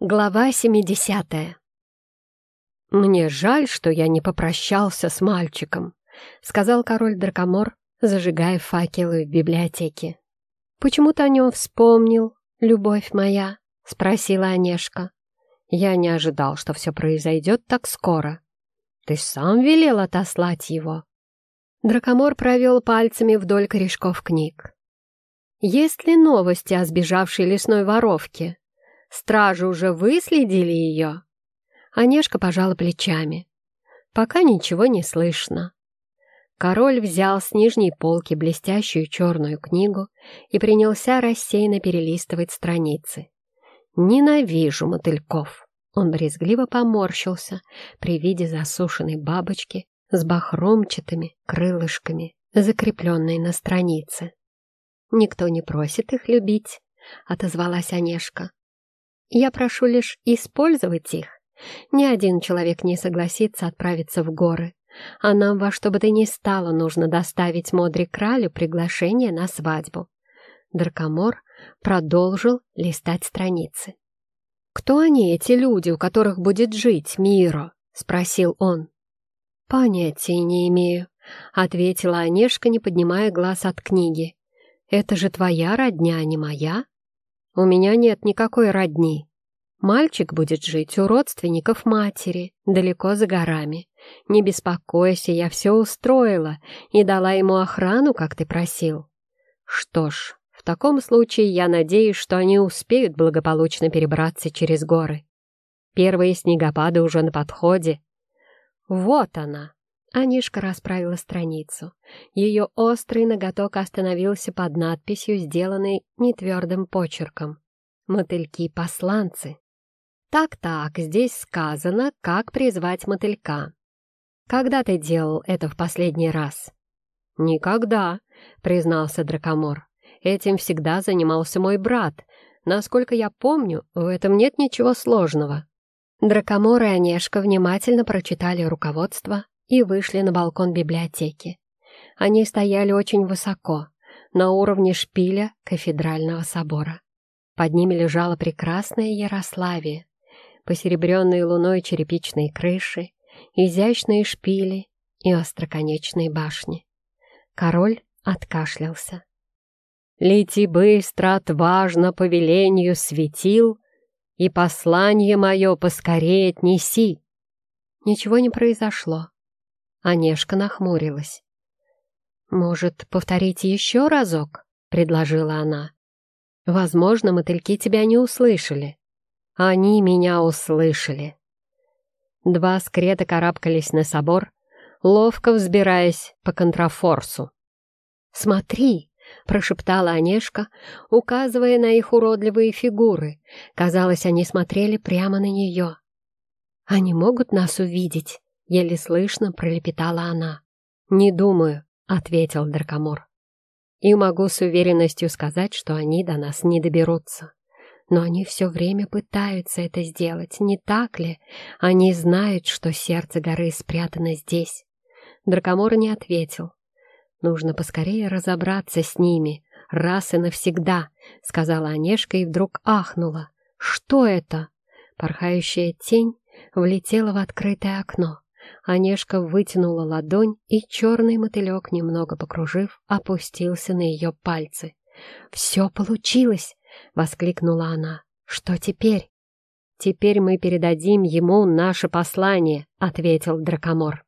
Глава 70 «Мне жаль, что я не попрощался с мальчиком», — сказал король Дракомор, зажигая факелы в библиотеке. «Почему ты о нем вспомнил, любовь моя?» — спросила Онежка. «Я не ожидал, что все произойдет так скоро. Ты сам велел отослать его». Дракомор провел пальцами вдоль корешков книг. «Есть ли новости о сбежавшей лесной воровке?» Стражи уже выследили ее?» Онежка пожала плечами. «Пока ничего не слышно». Король взял с нижней полки блестящую черную книгу и принялся рассеянно перелистывать страницы. «Ненавижу мотыльков!» Он брезгливо поморщился при виде засушенной бабочки с бахромчатыми крылышками, закрепленной на странице. «Никто не просит их любить», — отозвалась Онежка. Я прошу лишь использовать их. Ни один человек не согласится отправиться в горы, а нам во что бы то ни стало нужно доставить Модри Кралю приглашение на свадьбу. Дракомор продолжил листать страницы. «Кто они, эти люди, у которых будет жить Миро?» — спросил он. «Понятия не имею», — ответила Онежка, не поднимая глаз от книги. «Это же твоя родня, а не моя?» У меня нет никакой родни. Мальчик будет жить у родственников матери, далеко за горами. Не беспокойся, я все устроила и дала ему охрану, как ты просил. Что ж, в таком случае я надеюсь, что они успеют благополучно перебраться через горы. Первые снегопады уже на подходе. Вот она, Анишка расправила страницу. Ее острый ноготок остановился под надписью, сделанной нетвердым почерком. «Мотыльки-посланцы». «Так-так, здесь сказано, как призвать мотылька. Когда ты делал это в последний раз?» «Никогда», — признался Дракомор. «Этим всегда занимался мой брат. Насколько я помню, в этом нет ничего сложного». Дракомор и Онежка внимательно прочитали руководство, и вышли на балкон библиотеки. Они стояли очень высоко, на уровне шпиля кафедрального собора. Под ними лежала прекрасная Ярославия, посеребренные луной черепичные крыши, изящные шпили и остроконечные башни. Король откашлялся. «Лети быстро, отважно, по велению светил, и послание мое поскорее отнеси!» Ничего не произошло. Онежка нахмурилась. «Может, повторите еще разок?» — предложила она. «Возможно, мотыльки тебя не услышали». «Они меня услышали». Два скрета карабкались на собор, ловко взбираясь по контрафорсу. «Смотри!» — прошептала Онежка, указывая на их уродливые фигуры. Казалось, они смотрели прямо на нее. «Они могут нас увидеть?» — еле слышно пролепетала она. «Не думаю», — ответил Дракомор. «И могу с уверенностью сказать, что они до нас не доберутся. Но они все время пытаются это сделать, не так ли? Они знают, что сердце горы спрятано здесь». Дракомор не ответил. «Нужно поскорее разобраться с ними, раз и навсегда», — сказала Онежка и вдруг ахнула. «Что это?» Порхающая тень влетела в открытое окно. Онежка вытянула ладонь, и черный мотылек, немного покружив, опустился на ее пальцы. «Все получилось!» — воскликнула она. «Что теперь?» «Теперь мы передадим ему наше послание», — ответил Дракомор.